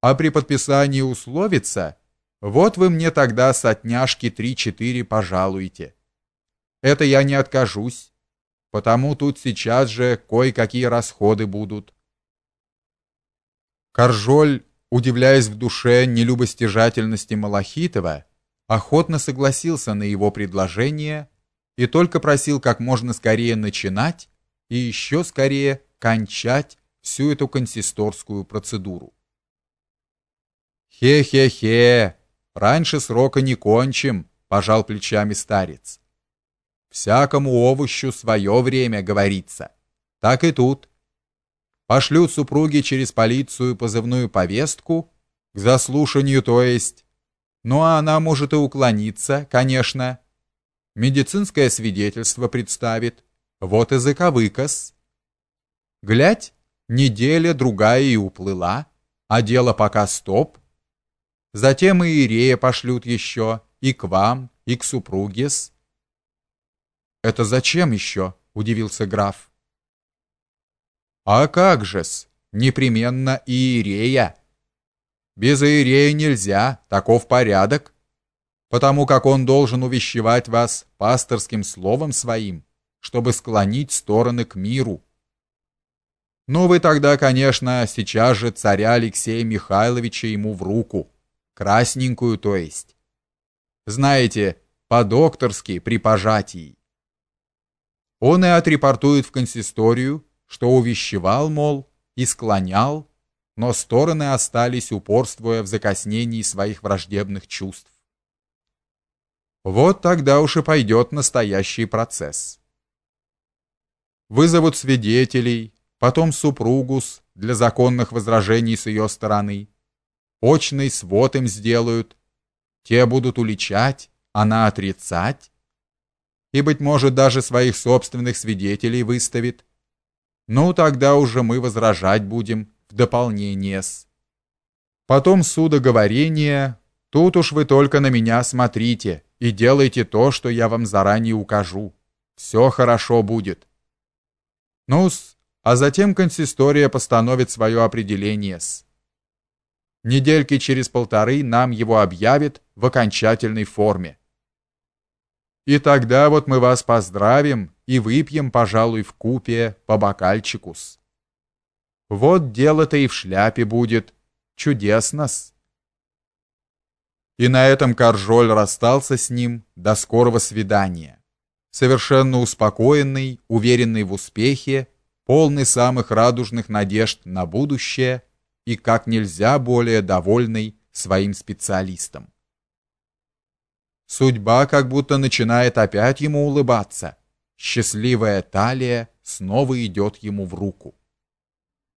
А при подписании условиться, вот вы мне тогда сотняшки три-четыре пожалуйте. Это я не откажусь, потому тут сейчас же кое-какие расходы будут. Каржоль, удивляясь в душе нелюбостяжательности Малахитова, охотно согласился на его предложение и только просил как можно скорее начинать и еще скорее кончать всю эту консисторскую процедуру. Хе-хе-хе, раньше срока не кончим, пожал плечами старец. Всякому овощу свое время, говорится. Так и тут. Пошлют супруги через полицию позывную повестку к заслушанию, то есть. Ну а она может и уклониться, конечно. Медицинское свидетельство представит. Вот и заковыкос. Глядь, неделя другая и уплыла, а дело пока стоп. Затем и Иерея пошлют еще, и к вам, и к супруге-с. Это зачем еще? удивился граф. А как же-с, непременно Иерея. Без Иерея нельзя, таков порядок, потому как он должен увещевать вас пасторским словом своим, чтобы склонить стороны к миру. Ну вы тогда, конечно, сейчас же царя Алексея Михайловича ему в руку, красненькую, то есть. Знаете, по-докторски при пожатии. Он и отрепортует в консисторию, что увещевал, мол, и склонял, но стороны остались упорствуя в закоснении своих враждебных чувств. Вот тогда уж и пойдет настоящий процесс. Вызовут свидетелей, потом супругус для законных возражений с ее стороны. Очный свод им сделают. Те будут уличать, она отрицать и, быть может, даже своих собственных свидетелей выставит. Ну, тогда уже мы возражать будем в дополнение с. Потом судоговорение, тут уж вы только на меня смотрите и делайте то, что я вам заранее укажу. Все хорошо будет. Ну-с, а затем консистория постановит свое определение с. Недельки через полторы нам его объявят в окончательной форме. И тогда вот мы вас поздравим и выпьем, пожалуй, в купе по бокальчику-с. Вот дело-то и в шляпе будет. Чудесно-с. И на этом Каржоль расстался с ним до скорого свидания. Совершенно успокоенный, уверенный в успехе, полный самых радужных надежд на будущее и как нельзя более довольный своим специалистом. Судьба как будто начинает опять ему улыбаться. Счастливая талия снова идет ему в руку.